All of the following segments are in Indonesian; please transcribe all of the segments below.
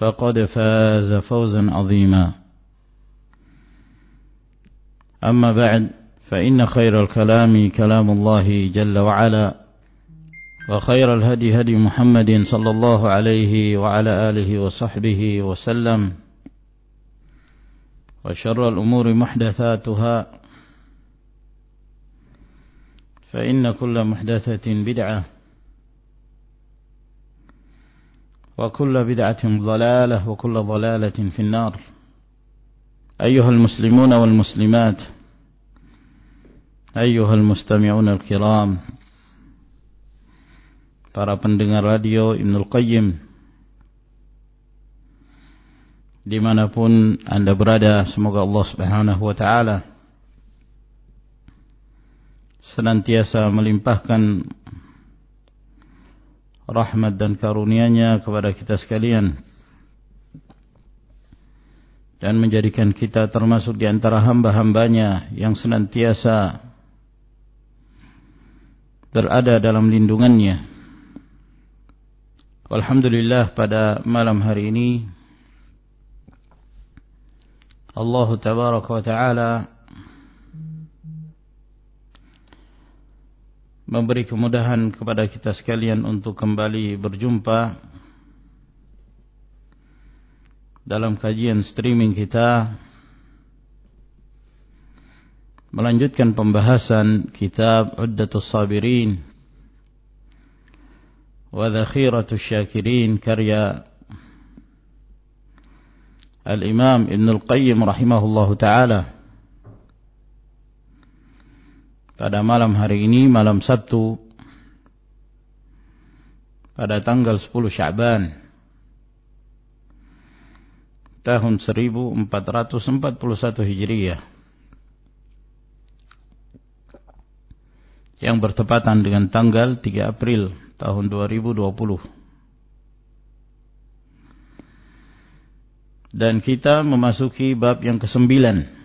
فقد فاز فوزا عظيما. أما بعد فإن خير الكلام كلام الله جل وعلا وخير الهدي هدي محمد صلى الله عليه وعلى آله وصحبه وسلم وشر الأمور محدثاتها فإن كل محدثة بدعة وكل بدعة ضلالة وكل ضلالة في النار أيها المسلمون والمسلمات أيها المستمعون الكرام para pendengar radio Ibnul Qayyim dimanapun anda berada semoga Allah subhanahu wa ta'ala senantiasa melimpahkan rahmat dan karunia-Nya kepada kita sekalian dan menjadikan kita termasuk di antara hamba-hambanya yang senantiasa berada dalam lindungannya. Alhamdulillah pada malam hari ini Allah Tabaraka wa Ta'ala memberi kemudahan kepada kita sekalian untuk kembali berjumpa dalam kajian streaming kita melanjutkan pembahasan kitab Uddatus Sabirin wa Dhakhiratus Syakirin karya Al-Imam Ibn Al-Qayyim rahimahullahu ta'ala pada malam hari ini malam Sabtu pada tanggal 10 Syaban tahun 1441 Hijriah yang bertepatan dengan tanggal 3 April tahun 2020 dan kita memasuki bab yang kesembilan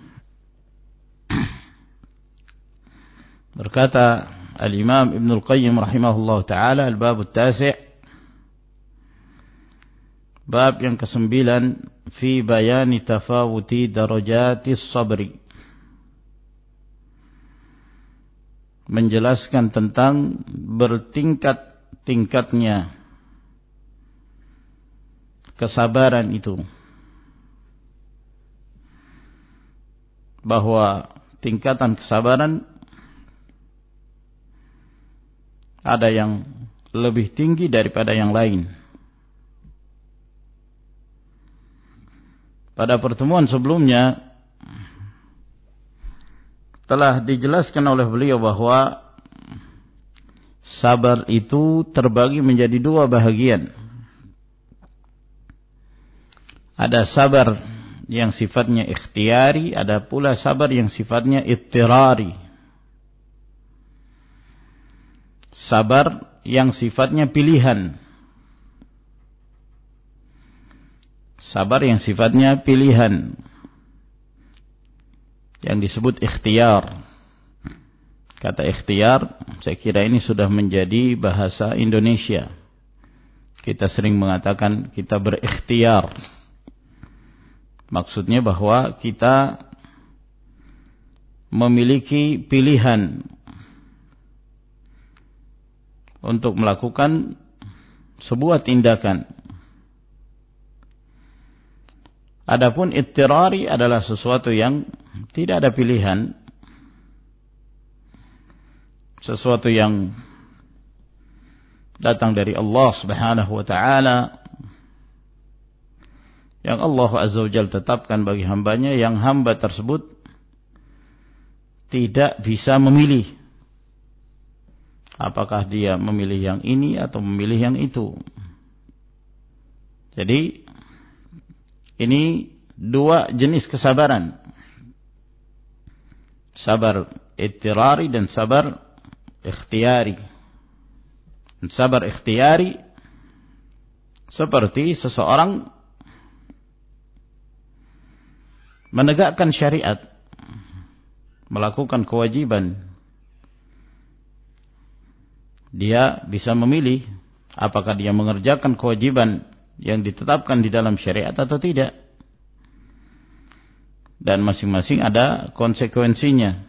Berkata Al-Imam Ibn Al-Qayyim rahimahullah ta'ala Al-Bab Al-Tasi' Bab yang kesembilan Fi bayani tafawuti darajati sabri. Menjelaskan tentang bertingkat-tingkatnya Kesabaran itu. Bahwa tingkatan kesabaran ada yang lebih tinggi daripada yang lain. Pada pertemuan sebelumnya telah dijelaskan oleh beliau bahwa sabar itu terbagi menjadi dua bahagian. Ada sabar yang sifatnya ikhtiari, ada pula sabar yang sifatnya ittirari. Sabar yang sifatnya pilihan. Sabar yang sifatnya pilihan. Yang disebut ikhtiar. Kata ikhtiar, saya kira ini sudah menjadi bahasa Indonesia. Kita sering mengatakan kita berikhtiar. Maksudnya bahwa kita memiliki pilihan untuk melakukan sebuah tindakan. Adapun ittirari adalah sesuatu yang tidak ada pilihan sesuatu yang datang dari Allah Subhanahu wa taala yang Allah Azza wa Jalla tetapkan bagi hambanya yang hamba tersebut tidak bisa memilih apakah dia memilih yang ini atau memilih yang itu jadi ini dua jenis kesabaran sabar ittirari dan sabar ikhtiyari. Sabar ikhtiyari seperti seseorang menegakkan syariat, melakukan kewajiban. Dia bisa memilih apakah dia mengerjakan kewajiban yang ditetapkan di dalam syariat atau tidak. Dan masing-masing ada konsekuensinya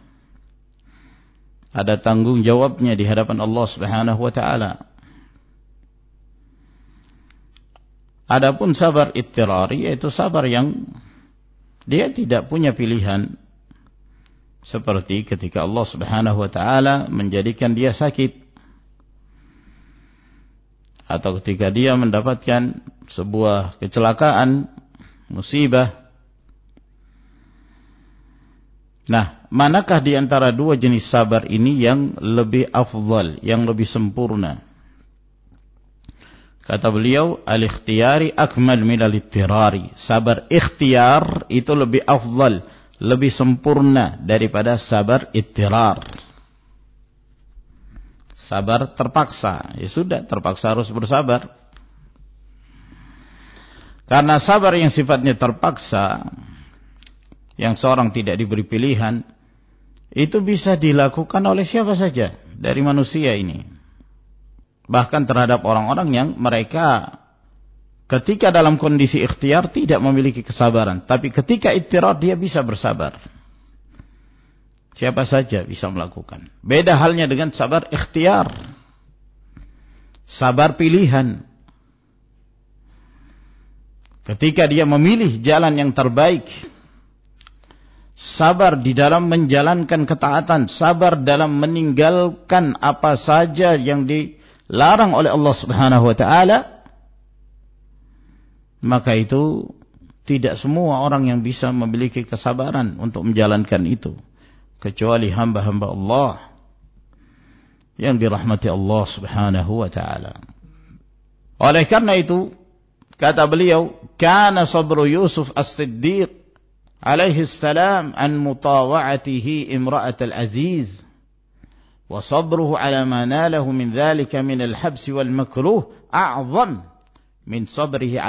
ada tanggung jawabnya di hadapan Allah Subhanahu wa taala. Adapun sabar ittirari yaitu sabar yang dia tidak punya pilihan seperti ketika Allah Subhanahu wa taala menjadikan dia sakit atau ketika dia mendapatkan sebuah kecelakaan, musibah Nah, manakah di antara dua jenis sabar ini yang lebih afdal, yang lebih sempurna? Kata beliau, al-ikhtiyari akmal min al-ittirari. Sabar ikhtiar itu lebih afdal, lebih sempurna daripada sabar ittirar. Sabar terpaksa, ya sudah terpaksa harus bersabar. Karena sabar yang sifatnya terpaksa, yang seorang tidak diberi pilihan itu bisa dilakukan oleh siapa saja dari manusia ini. Bahkan terhadap orang-orang yang mereka ketika dalam kondisi ikhtiar tidak memiliki kesabaran tapi ketika ikhtiar dia bisa bersabar siapa saja bisa melakukan. Beda halnya dengan sabar ikhtiar. Sabar pilihan. Ketika dia memilih jalan yang terbaik sabar di dalam menjalankan ketaatan, sabar dalam meninggalkan apa saja yang dilarang oleh Allah Subhanahu wa taala, maka itu tidak semua orang yang bisa memiliki kesabaran untuk menjalankan itu kecuali hamba-hamba Allah yang dirahmati Allah Subhanahu wa taala. Oleh karena itu kata beliau, kana sabru Yusuf As-Siddiq عليه السلام عن مطاوعته امرأة العزيز وصبره على ما ناله من ذلك من الحبس والمكروه أعظم من صبره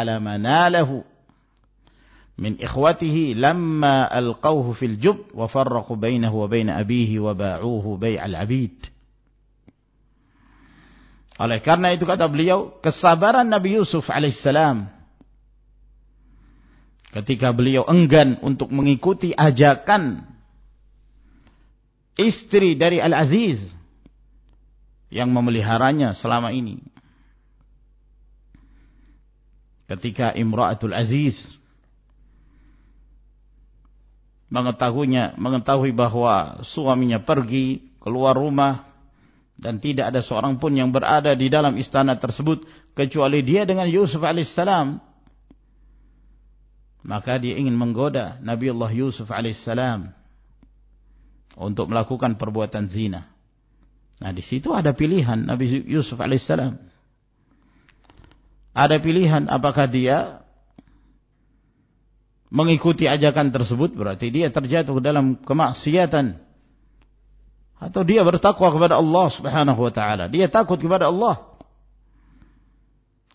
min ikhwatihi lamma alqauhu fil jub wa farraqu bainahu wa bain abihi wa ba'uhu bai'al abid. Oleh karena itu kata beliau, kesabaran Nabi Yusuf alaihissalam ketika beliau enggan untuk mengikuti ajakan istri dari Al-Aziz yang memeliharanya selama ini. Ketika Imra'atul Aziz mengetahuinya, mengetahui bahwa suaminya pergi keluar rumah dan tidak ada seorang pun yang berada di dalam istana tersebut kecuali dia dengan Yusuf alaihissalam maka dia ingin menggoda Nabi Allah Yusuf alaihissalam untuk melakukan perbuatan zina. Nah di situ ada pilihan Nabi Yusuf alaihissalam. Ada pilihan apakah dia mengikuti ajakan tersebut berarti dia terjatuh dalam kemaksiatan atau dia bertakwa kepada Allah Subhanahu wa taala. Dia takut kepada Allah.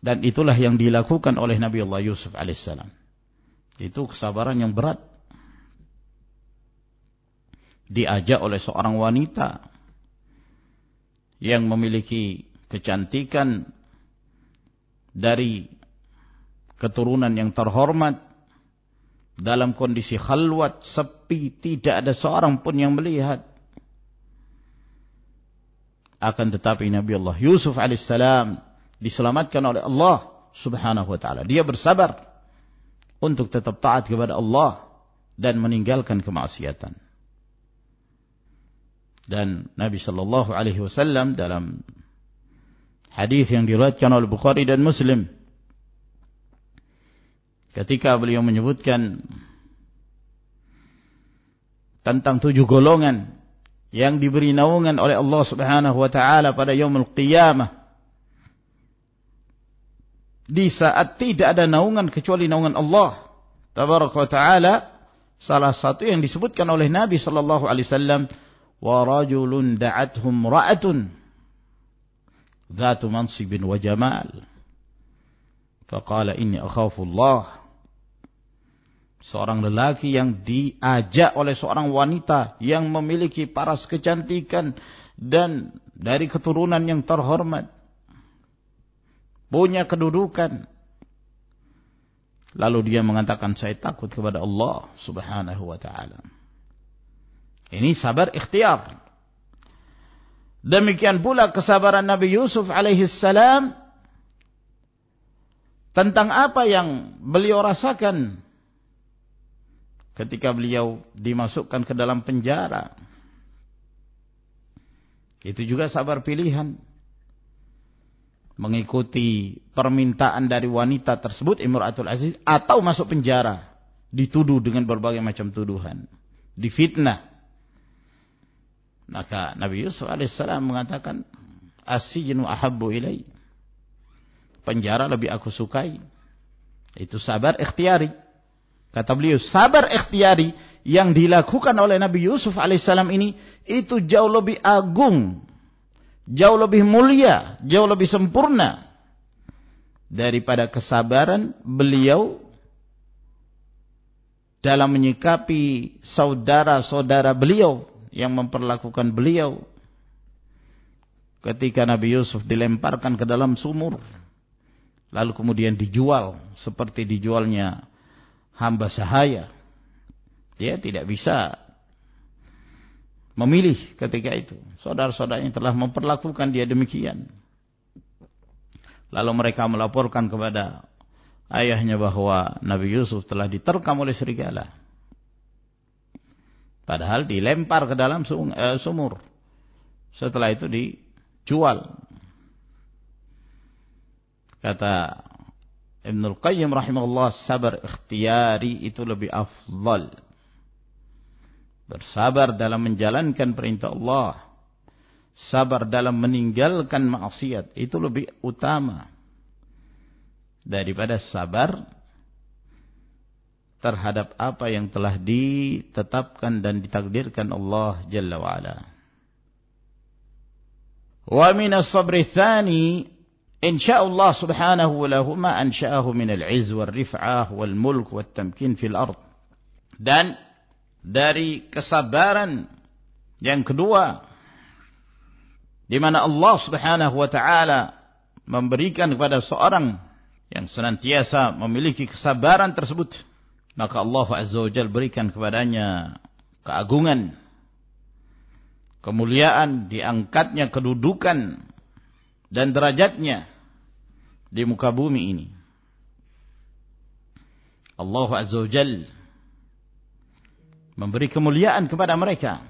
Dan itulah yang dilakukan oleh Nabi Allah Yusuf alaihissalam. Itu kesabaran yang berat. Diajak oleh seorang wanita yang memiliki kecantikan dari keturunan yang terhormat dalam kondisi khalwat, sepi, tidak ada seorang pun yang melihat. Akan tetapi Nabi Allah Yusuf alaihissalam diselamatkan oleh Allah subhanahu wa ta'ala. Dia bersabar untuk tetap taat kepada Allah dan meninggalkan kemaksiatan. Dan Nabi sallallahu alaihi wasallam dalam hadis yang diriwayatkan oleh Bukhari dan Muslim ketika beliau menyebutkan tentang tujuh golongan yang diberi naungan oleh Allah Subhanahu wa taala pada yaumul qiyamah di saat tidak ada naungan kecuali naungan Allah tabaraka wa taala salah satu yang disebutkan oleh Nabi sallallahu alaihi wasallam wa rajulun da'athum ra'atun dhatu mansibin wa jamal. Faqala inni akhafu Allah seorang lelaki yang diajak oleh seorang wanita yang memiliki paras kecantikan dan dari keturunan yang terhormat. Punya kedudukan. Lalu dia mengatakan saya takut kepada Allah Subhanahu wa taala. Ini sabar ikhtiar. Demikian pula kesabaran Nabi Yusuf alaihi salam tentang apa yang beliau rasakan ketika beliau dimasukkan ke dalam penjara. Itu juga sabar pilihan. Mengikuti permintaan dari wanita tersebut Imratul Aziz atau masuk penjara, dituduh dengan berbagai macam tuduhan, difitnah maka Nabi Yusuf alaihissalam mengatakan, Asijnu ahabbu ilai. Penjara lebih aku sukai. Itu sabar ikhtiari. Kata beliau, sabar ikhtiari yang dilakukan oleh Nabi Yusuf alaihissalam ini, itu jauh lebih agung. Jauh lebih mulia. Jauh lebih sempurna. Daripada kesabaran beliau dalam menyikapi saudara-saudara beliau yang memperlakukan beliau ketika Nabi Yusuf dilemparkan ke dalam sumur lalu kemudian dijual seperti dijualnya hamba sahaya dia tidak bisa memilih ketika itu saudara-saudaranya telah memperlakukan dia demikian lalu mereka melaporkan kepada ayahnya bahwa Nabi Yusuf telah diterkam oleh serigala Padahal dilempar ke dalam eh, sumur. Setelah itu dijual. Kata Ibnul Qayyim rahimahullah, sabar ikhtiyari itu lebih afdal. Bersabar dalam menjalankan perintah Allah. Sabar dalam meninggalkan maksiat. Itu lebih utama. Daripada sabar terhadap apa yang telah ditetapkan dan ditakdirkan Allah Jalla wa'ala. Wa min as-sabri thani insyaallah subhanahu wa lahu ma ansha'ahu min al-'izz wal-rif'ah wal-mulk wat-tamkin fil ard. Dan dari kesabaran yang kedua di mana Allah Subhanahu wa taala memberikan kepada seorang yang senantiasa memiliki kesabaran tersebut maka Allah Azza wa Jal berikan kepadanya keagungan, kemuliaan, diangkatnya kedudukan dan derajatnya di muka bumi ini. Allah Azza wa Jal memberi kemuliaan kepada mereka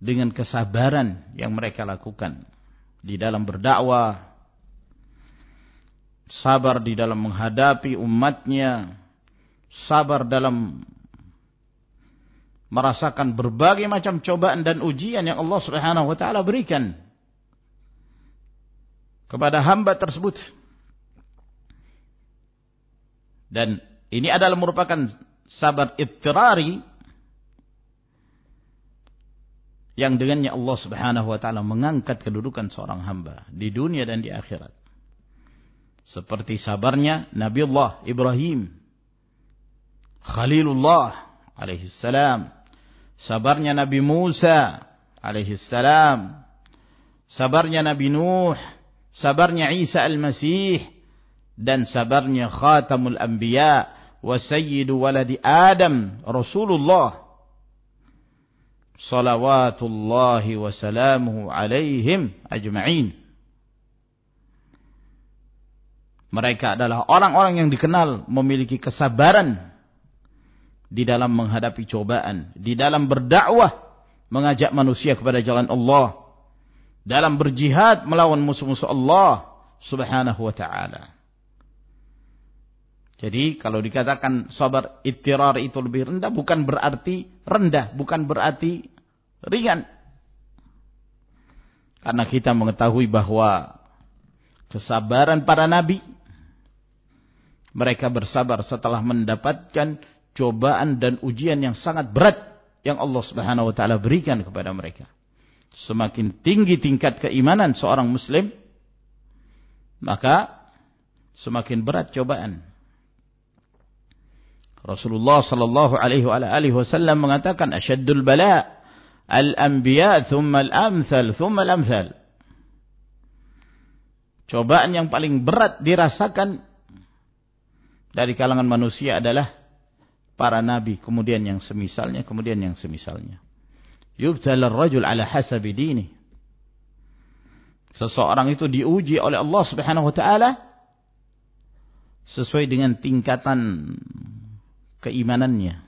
dengan kesabaran yang mereka lakukan di dalam berdakwah sabar di dalam menghadapi umatnya, sabar dalam merasakan berbagai macam cobaan dan ujian yang Allah Subhanahu wa taala berikan kepada hamba tersebut. Dan ini adalah merupakan sabar ittirari yang dengannya Allah Subhanahu wa taala mengangkat kedudukan seorang hamba di dunia dan di akhirat. Seperti sabarnya Nabi Allah Ibrahim. Khalilullah alaihissalam. Sabarnya Nabi Musa alaihi salam, sabarnya Nabi Nuh, sabarnya Isa al-Masih dan sabarnya khatamul anbiya wa sayyidu waladi Adam Rasulullah. Salawatullahi wa salamuhu alaihim ajma'in. Mereka adalah orang-orang yang dikenal memiliki kesabaran di dalam menghadapi cobaan di dalam berdakwah mengajak manusia kepada jalan Allah dalam berjihad melawan musuh-musuh Allah subhanahu wa ta'ala jadi kalau dikatakan sabar ittirar itu lebih rendah bukan berarti rendah, bukan berarti ringan. Karena kita mengetahui bahwa kesabaran para nabi mereka bersabar setelah mendapatkan cobaan dan ujian yang sangat berat yang Allah Subhanahu wa taala berikan kepada mereka. Semakin tinggi tingkat keimanan seorang muslim maka semakin berat cobaan. Rasulullah sallallahu alaihi wasallam mengatakan asyaddul bala al-anbiya thumma al-amthal thumma al-amthal. Cobaan yang paling berat dirasakan dari kalangan manusia adalah para nabi, kemudian yang semisalnya, kemudian yang semisalnya. Yubtal ar-rajul ala hasabi dini. Seseorang itu diuji oleh Allah Subhanahu wa taala sesuai dengan tingkatan keimanannya.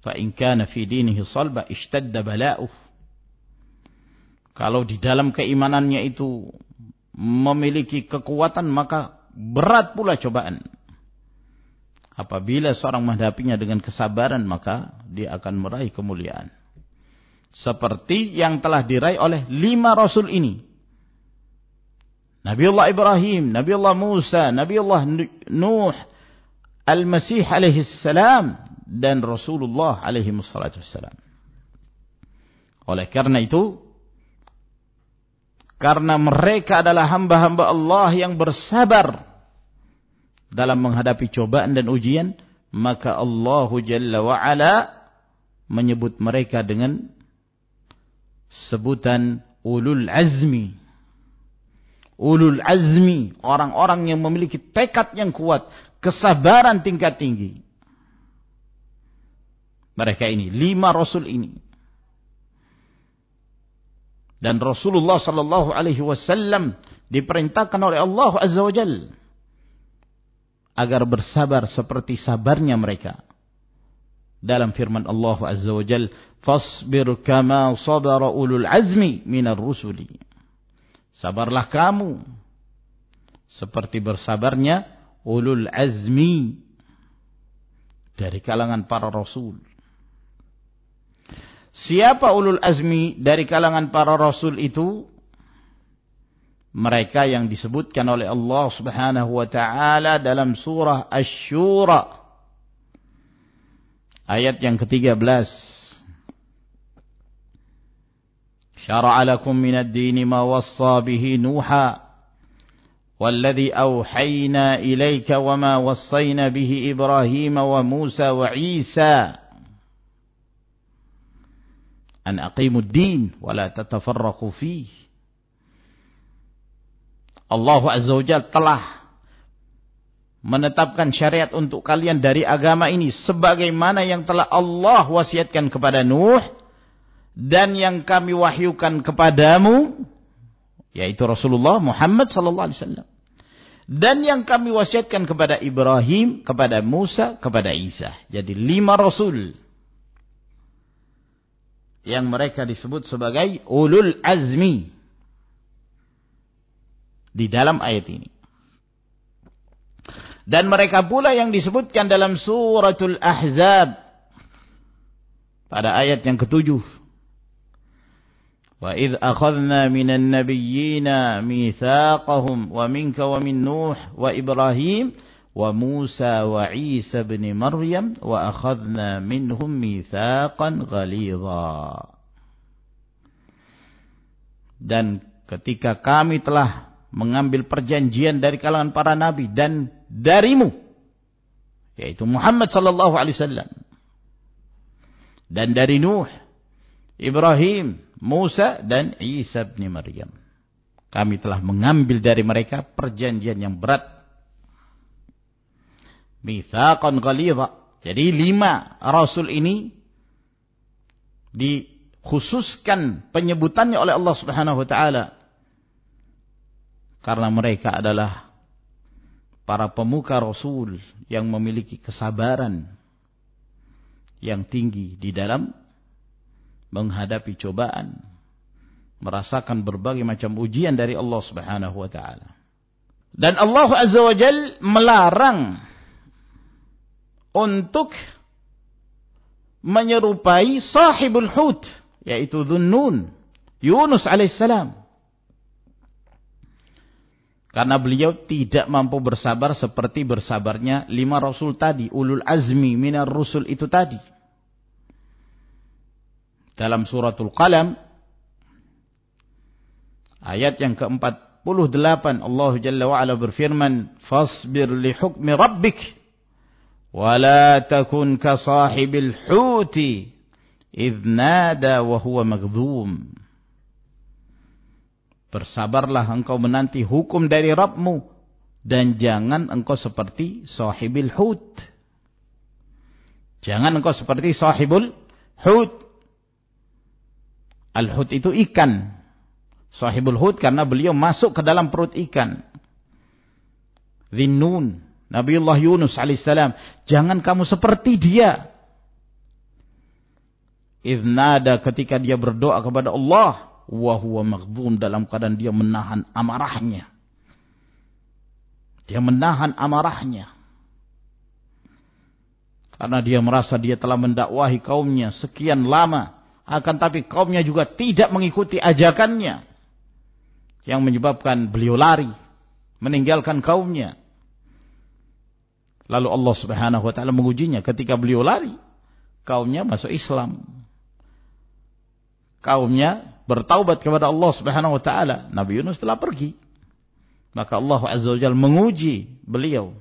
Fa in kana fi dinihi salba ishtadda bala'uh. Kalau di dalam keimanannya itu memiliki kekuatan maka berat pula cobaan. Apabila seorang menghadapinya dengan kesabaran maka dia akan meraih kemuliaan. Seperti yang telah diraih oleh lima rasul ini. Nabiullah Ibrahim, Nabiullah Musa, Nabiullah Nuh, Al-Masih alaihi salam dan Rasulullah alaihi wassalatu wassalam. Oleh karena itu, karena mereka adalah hamba-hamba Allah yang bersabar dalam menghadapi cobaan dan ujian, maka Allah Jalla wa'ala menyebut mereka dengan sebutan ulul azmi. Ulul azmi, orang-orang yang memiliki tekad yang kuat, kesabaran tingkat tinggi. Mereka ini, lima rasul ini. Dan Rasulullah sallallahu alaihi wasallam diperintahkan oleh Allah azza wajal agar bersabar seperti sabarnya mereka. Dalam firman Allah azza wajal, "Fasbir kama sabara ulul azmi minar rusuli." Sabarlah kamu seperti bersabarnya ulul azmi dari kalangan para rasul. Siapa ulul azmi dari kalangan para rasul itu? Mereka yang disebutkan oleh Allah Subhanahu wa taala dalam surah Asy-Syura ayat yang ke-13. Syara'a lakum minad dini ma wassa bihi Nuha والذي أوحينا إليك وما وصينا به إبراهيم وموسى وعيسى أن أقيموا الدين ولا تتفرقوا فيه Allah Azza wa Jal telah menetapkan syariat untuk kalian dari agama ini sebagaimana yang telah Allah wasiatkan kepada Nuh dan yang kami wahyukan kepadamu yaitu Rasulullah Muhammad sallallahu alaihi wasallam. Dan yang kami wasiatkan kepada Ibrahim, kepada Musa, kepada Isa. Jadi lima rasul yang mereka disebut sebagai ulul azmi di dalam ayat ini. Dan mereka pula yang disebutkan dalam suratul Ahzab pada ayat yang ketujuh وإذ أخذنا من النبيين ميثاقهم ومنك ومن نوح وإبراهيم وموسى وعيسى بن مريم وأخذنا منهم ميثاقا غليظا dan ketika kami telah mengambil perjanjian dari kalangan para nabi dan darimu yaitu Muhammad sallallahu alaihi wasallam dan dari Nuh Ibrahim, Musa dan Isa bin Maryam. Kami telah mengambil dari mereka perjanjian yang berat. Mithaqan ghalidha. Jadi lima rasul ini dikhususkan penyebutannya oleh Allah Subhanahu wa taala karena mereka adalah para pemuka rasul yang memiliki kesabaran yang tinggi di dalam menghadapi cobaan merasakan berbagai macam ujian dari Allah Subhanahu wa taala. Dan Allah Azza wa Jal melarang untuk menyerupai sahibul hut yaitu Dhunnun Yunus alaihissalam karena beliau tidak mampu bersabar seperti bersabarnya lima rasul tadi ulul azmi minar rusul itu tadi dalam suratul qalam. Ayat yang ke-48 Allah Jalla wa'ala berfirman fasbir li hukmi rabbik wa la takun ka sahibil huti idh nada wa huwa magdhum bersabarlah engkau menanti hukum dari Rabbmu dan jangan engkau seperti sahibil hut. Jangan engkau seperti sahibul hut. Al-hut itu ikan. Sahibul hut karena beliau masuk ke dalam perut ikan. Zinnun. Nabiullah Yunus alaihissalam, jangan kamu seperti dia. Idnada ketika dia berdoa kepada Allah, wa huwa maghdum dalam keadaan dia menahan amarahnya. Dia menahan amarahnya. Karena dia merasa dia telah mendakwahi kaumnya sekian lama. Akan tapi kaumnya juga tidak mengikuti ajakannya. Yang menyebabkan beliau lari. Meninggalkan kaumnya. Lalu Allah Subhanahu wa taala mengujinya ketika beliau lari. Kaumnya masuk Islam. Kaumnya bertaubat kepada Allah Subhanahu wa taala. Nabi Yunus telah pergi. Maka Allah Azza wa Jalla menguji beliau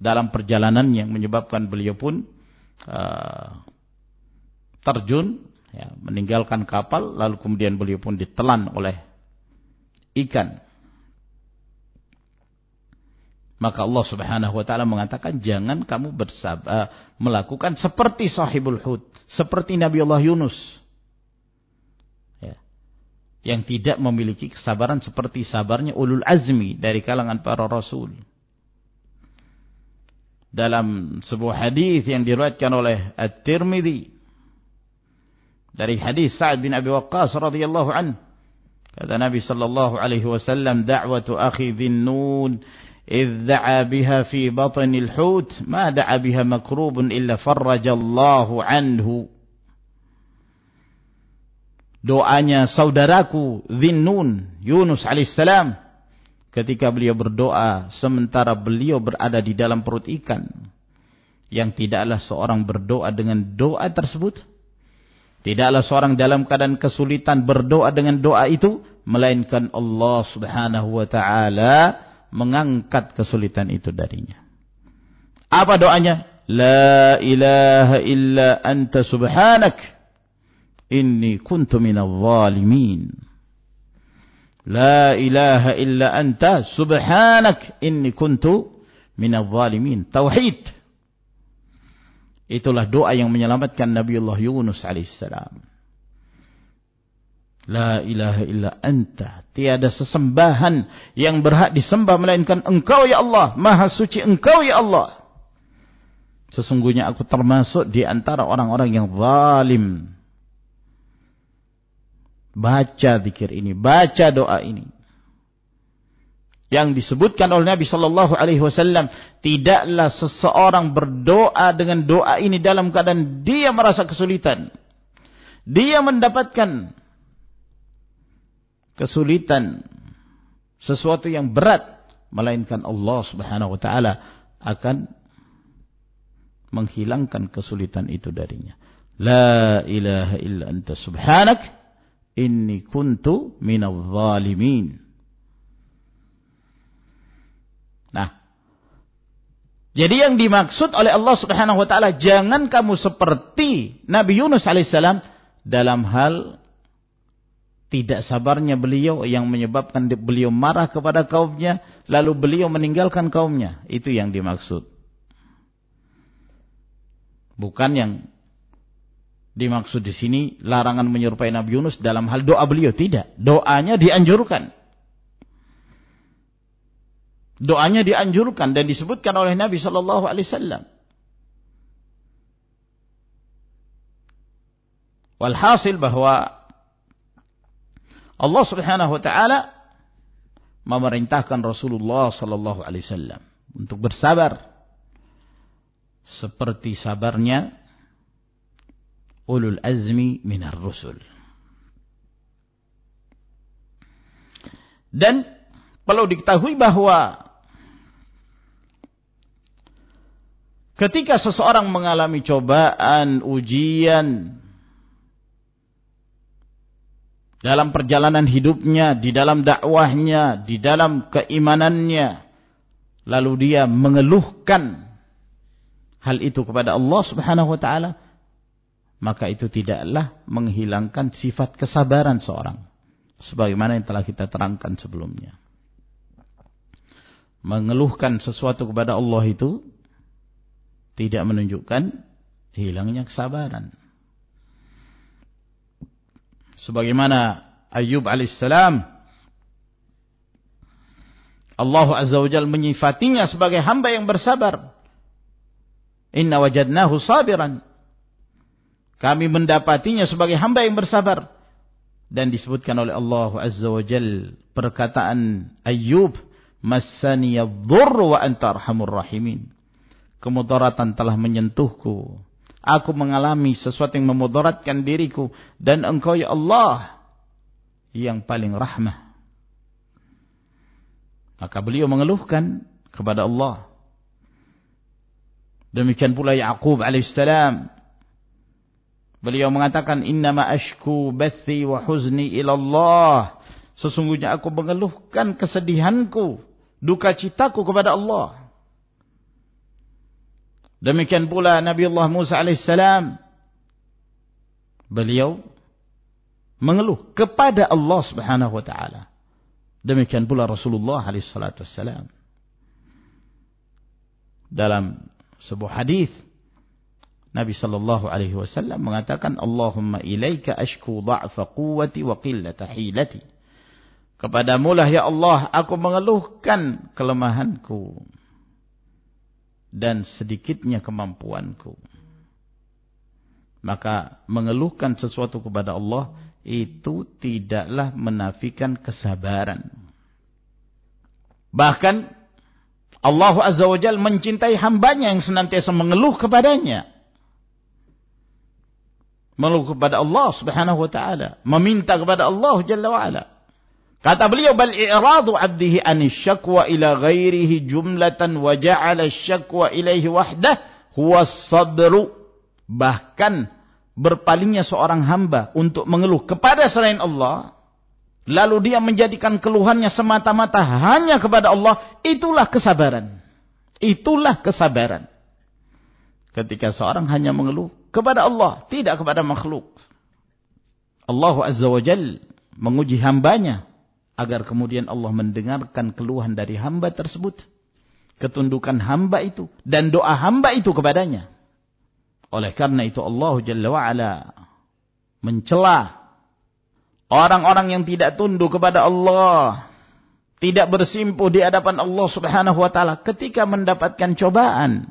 dalam perjalanan yang menyebabkan beliau pun uh, terjun ya, meninggalkan kapal lalu kemudian beliau pun ditelan oleh ikan maka Allah Subhanahu wa taala mengatakan jangan kamu bersabar uh, melakukan seperti sahibul hud, seperti Nabi Allah Yunus. Ya. Yang tidak memiliki kesabaran seperti sabarnya ulul azmi dari kalangan para rasul. Dalam sebuah hadis yang diriwayatkan oleh At-Tirmidzi dari hadis Sa'ad bin Abi Waqqas radhiyallahu an. Kata Nabi sallallahu alaihi wasallam da'watu akhi dhinnun idh da'a biha fi batnil hut ma da'a biha makrubun illa farrajallahu anhu. Doanya saudaraku Dhinnun Yunus alaihissalam ketika beliau berdoa sementara beliau berada di dalam perut ikan yang tidaklah seorang berdoa dengan doa tersebut tidaklah seorang dalam keadaan kesulitan berdoa dengan doa itu melainkan Allah subhanahu wa ta'ala mengangkat kesulitan itu darinya. Apa doanya? La ilaha illa anta subhanak inni kuntu minal zalimin. La ilaha illa anta subhanak inni kuntu minal zalimin. Tauhid. Itulah doa yang menyelamatkan Nabiullah Yunus alaihissalam. La ilaha illa anta. Tiada sesembahan yang berhak disembah melainkan engkau ya Allah. Maha suci engkau ya Allah. Sesungguhnya aku termasuk di antara orang-orang yang zalim. Baca zikir ini. Baca doa ini. Yang disebutkan oleh Nabi Sallallahu Alaihi Wasallam. Tidaklah seseorang berdoa dengan doa ini dalam keadaan dia merasa kesulitan. Dia mendapatkan kesulitan, sesuatu yang berat, melainkan Allah Subhanahu wa taala akan menghilangkan kesulitan itu darinya. La ilaha illa anta subhanak inni kuntu minadh zalimin. Nah, Jadi yang dimaksud oleh Allah Subhanahu wa taala jangan kamu seperti Nabi Yunus alaihissalam dalam hal tidak sabarnya beliau yang menyebabkan beliau marah kepada kaumnya lalu beliau meninggalkan kaumnya. Itu yang dimaksud. Bukan yang dimaksud di sini larangan menyerupai Nabi Yunus dalam hal doa beliau tidak. Doanya dianjurkan. Doanya dianjurkan dan disebutkan oleh Nabi sallallahu alaihi wasallam. Walhasil bahwa Allah Subhanahu wa taala memerintahkan Rasulullah sallallahu alaihi wasallam untuk bersabar seperti sabarnya ulul azmi minar rusul. Dan perlu diketahui bahwa Ketika seseorang mengalami cobaan, ujian dalam perjalanan hidupnya, di dalam dakwahnya, di dalam keimanannya, lalu dia mengeluhkan hal itu kepada Allah Subhanahu wa taala, maka itu tidaklah menghilangkan sifat kesabaran seorang sebagaimana yang telah kita terangkan sebelumnya. Mengeluhkan sesuatu kepada Allah itu tidak menunjukkan hilangnya kesabaran. Sebagaimana Ayub alaihissalam Allah Azza wa Jal menyifatinya sebagai hamba yang bersabar. Inna wajadnahu sabiran. Kami mendapatinya sebagai hamba yang bersabar. Dan disebutkan oleh Allah Azza wa Jal perkataan Ayub. Massaniyadhur wa anta arhamur rahimin kemudaratan telah menyentuhku. Aku mengalami sesuatu yang memudaratkan diriku. Dan engkau ya Allah yang paling rahmah. Maka beliau mengeluhkan kepada Allah. Demikian pula Yaqub alaihissalam. Beliau mengatakan innama ashku bathi wa huzni ila Allah. Sesungguhnya aku mengeluhkan kesedihanku, duka citaku kepada Allah. Demikian pula Nabi Allah Musa alaihissalam. Beliau mengeluh kepada Allah subhanahu wa ta'ala. Demikian pula Rasulullah alaihissalam. Dalam sebuah hadis Nabi sallallahu alaihi wasallam mengatakan Allahumma ilaika ashku dha'fa quwwati wa qillata hilati. Kepadamu lah ya Allah aku mengeluhkan kelemahanku dan sedikitnya kemampuanku. Maka mengeluhkan sesuatu kepada Allah itu tidaklah menafikan kesabaran. Bahkan Allah Azza wa Jal mencintai hambanya yang senantiasa mengeluh kepadanya. Mengeluh kepada Allah subhanahu wa ta'ala. Meminta kepada Allah Jalla wa ala. Kata beliau bal i'radu 'abdihi an syakwa ila ghairihi jumlatan wa ja'ala syakwa ilaihi wahdah huwa. Bahkan berpalingnya seorang hamba untuk mengeluh kepada selain Allah lalu dia menjadikan keluhannya semata-mata hanya kepada Allah itulah kesabaran. Itulah kesabaran. Ketika seorang hanya mengeluh kepada Allah, tidak kepada makhluk. Allah Azza wa Jal menguji hambanya agar kemudian Allah mendengarkan keluhan dari hamba tersebut, ketundukan hamba itu dan doa hamba itu kepadanya. Oleh karena itu Allah Jalla wa ala mencela orang-orang yang tidak tunduk kepada Allah, tidak bersimpuh di hadapan Allah Subhanahu wa taala ketika mendapatkan cobaan.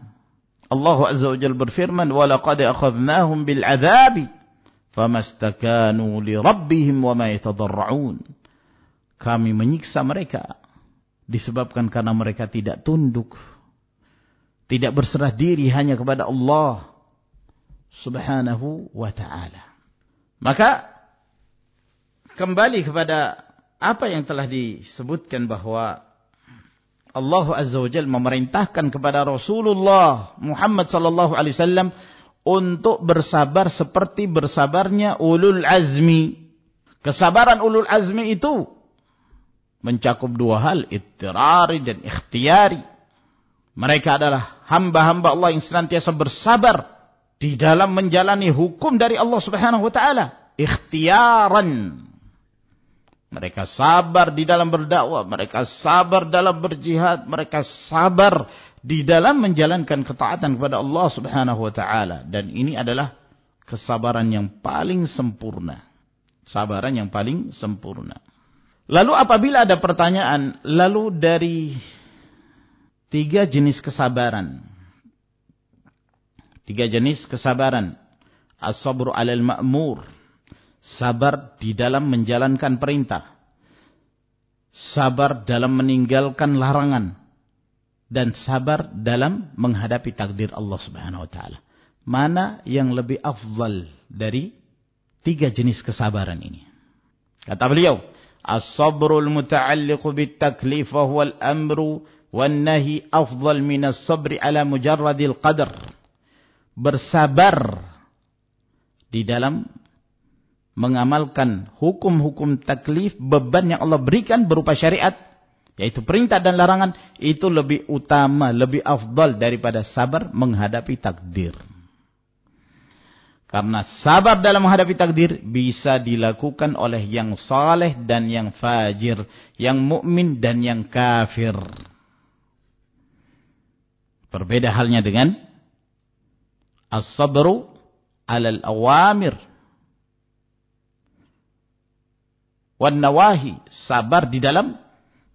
Allah Azza wa Jalla berfirman, walaqad akhadnahum bil 'adzabi famastakanu li rabbihim wa ma yatadarra'un." Kami menyiksa mereka disebabkan karena mereka tidak tunduk tidak berserah diri hanya kepada Allah subhanahu wa ta'ala maka kembali kepada apa yang telah disebutkan bahwa Allah Azza wa Jal memerintahkan kepada Rasulullah Muhammad sallallahu alaihi wasallam untuk bersabar seperti bersabarnya ulul azmi. Kesabaran ulul azmi itu mencakup dua hal, ittirari dan ikhtiari. Mereka adalah hamba-hamba Allah yang senantiasa bersabar di dalam menjalani hukum dari Allah Subhanahu wa taala, ikhtiaran. Mereka sabar di dalam berdakwah, mereka sabar dalam berjihad, mereka sabar di dalam menjalankan ketaatan kepada Allah Subhanahu wa taala dan ini adalah kesabaran yang paling sempurna. Sabaran yang paling sempurna. Lalu apabila ada pertanyaan, lalu dari tiga jenis kesabaran. Tiga jenis kesabaran. As-sabru 'alal ma'mur. Sabar di dalam menjalankan perintah. Sabar dalam meninggalkan larangan. Dan sabar dalam menghadapi takdir Allah Subhanahu wa taala. Mana yang lebih afdal dari tiga jenis kesabaran ini? Kata beliau, as-sabrul muta'alliqu bit taklif wa huwa al-amru والنهي أفضل من الصبر على مجرد القدر bersabar di dalam mengamalkan hukum-hukum taklif beban yang Allah berikan berupa syariat yaitu perintah dan larangan itu lebih utama, lebih afdal daripada sabar menghadapi takdir. Karena sabar dalam menghadapi takdir bisa dilakukan oleh yang saleh dan yang fajir, yang mukmin dan yang kafir. Berbeda halnya dengan as-sabru 'alal awamir wan nawahi, sabar di dalam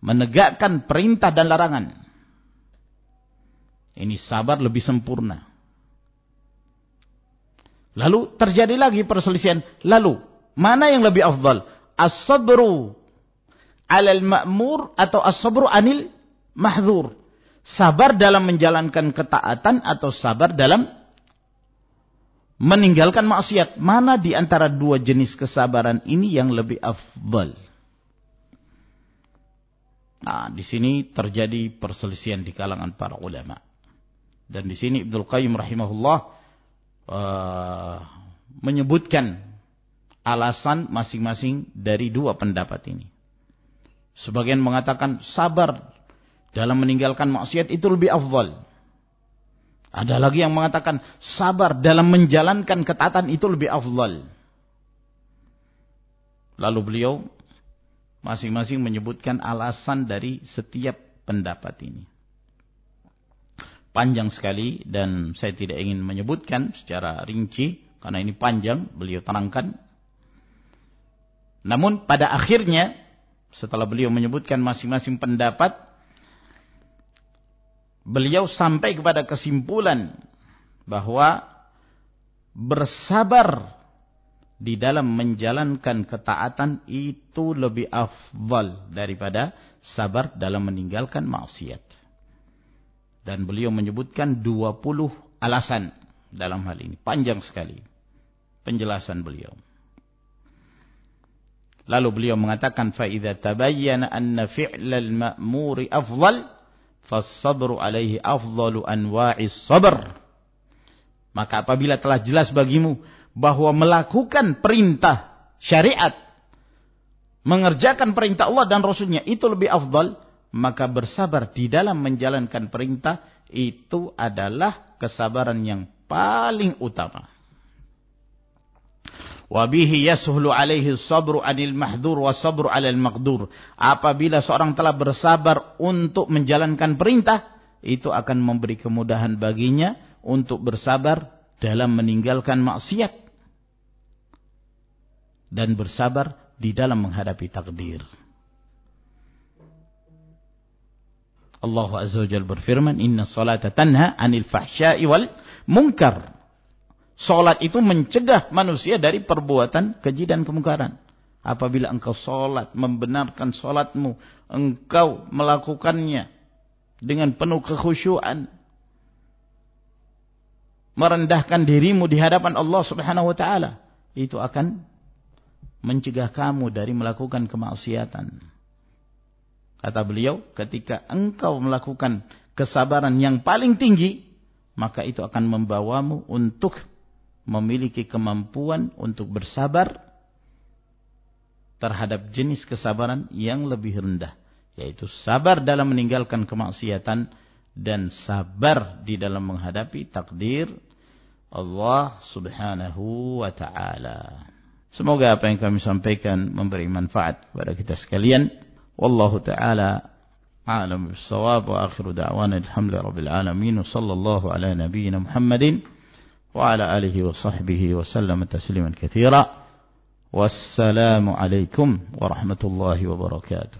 menegakkan perintah dan larangan. Ini sabar lebih sempurna. Lalu terjadi lagi perselisihan. Lalu, mana yang lebih afdal? As-sabru 'alal ma'mur atau as-sabru 'anil mahdzur? Sabar dalam menjalankan ketaatan atau sabar dalam meninggalkan maksiat. Mana di antara dua jenis kesabaran ini yang lebih afdal? Nah, di sini terjadi perselisihan di kalangan para ulama. Dan di sini Ibnu Qayyim rahimahullah uh, menyebutkan alasan masing-masing dari dua pendapat ini. Sebagian mengatakan sabar dalam meninggalkan maksiat itu lebih afdal. Ada lagi yang mengatakan sabar dalam menjalankan ketaatan itu lebih afdal. Lalu beliau masing-masing menyebutkan alasan dari setiap pendapat ini. Panjang sekali dan saya tidak ingin menyebutkan secara rinci karena ini panjang beliau terangkan. Namun pada akhirnya setelah beliau menyebutkan masing-masing pendapat beliau sampai kepada kesimpulan bahwa bersabar di dalam menjalankan ketaatan itu lebih afdal daripada sabar dalam meninggalkan maksiat. Dan beliau menyebutkan 20 alasan dalam hal ini. Panjang sekali penjelasan beliau. Lalu beliau mengatakan فَإِذَا تَبَيَّنَ أَنَّ فِعْلَ الْمَأْمُورِ أَفْضَلِ fasabru alaihi afdalu anwa'is sabr. Maka apabila telah jelas bagimu bahwa melakukan perintah syariat, mengerjakan perintah Allah dan Rasulnya itu lebih afdal, maka bersabar di dalam menjalankan perintah itu adalah kesabaran yang paling utama. Wabihi yasuhlu alaihi sabru anil mahdur wa sabru alal maqdur. Apabila seorang telah bersabar untuk menjalankan perintah, itu akan memberi kemudahan baginya untuk bersabar dalam meninggalkan maksiat. Dan bersabar di dalam menghadapi takdir. Allah Azza wa berfirman, "Inna salata tanha 'anil fahsya'i wal munkar." Solat itu mencegah manusia dari perbuatan keji dan kemungkaran. Apabila engkau solat, membenarkan solatmu, engkau melakukannya dengan penuh kekhusyuan, merendahkan dirimu di hadapan Allah Subhanahu wa taala, itu akan mencegah kamu dari melakukan kemaksiatan. Kata beliau, ketika engkau melakukan kesabaran yang paling tinggi, maka itu akan membawamu untuk memiliki kemampuan untuk bersabar terhadap jenis kesabaran yang lebih rendah yaitu sabar dalam meninggalkan kemaksiatan dan sabar di dalam menghadapi takdir Allah Subhanahu wa taala. Semoga apa yang kami sampaikan memberi manfaat kepada kita sekalian. والله تعالى عالم بالصواب وآخر دعوانا الحمد رب العالمين وصلى الله على نبينا محمد وعلى آله وصحبه وسلم تسليما كثيرا. والسلام عليكم ورحمة الله وبركاته.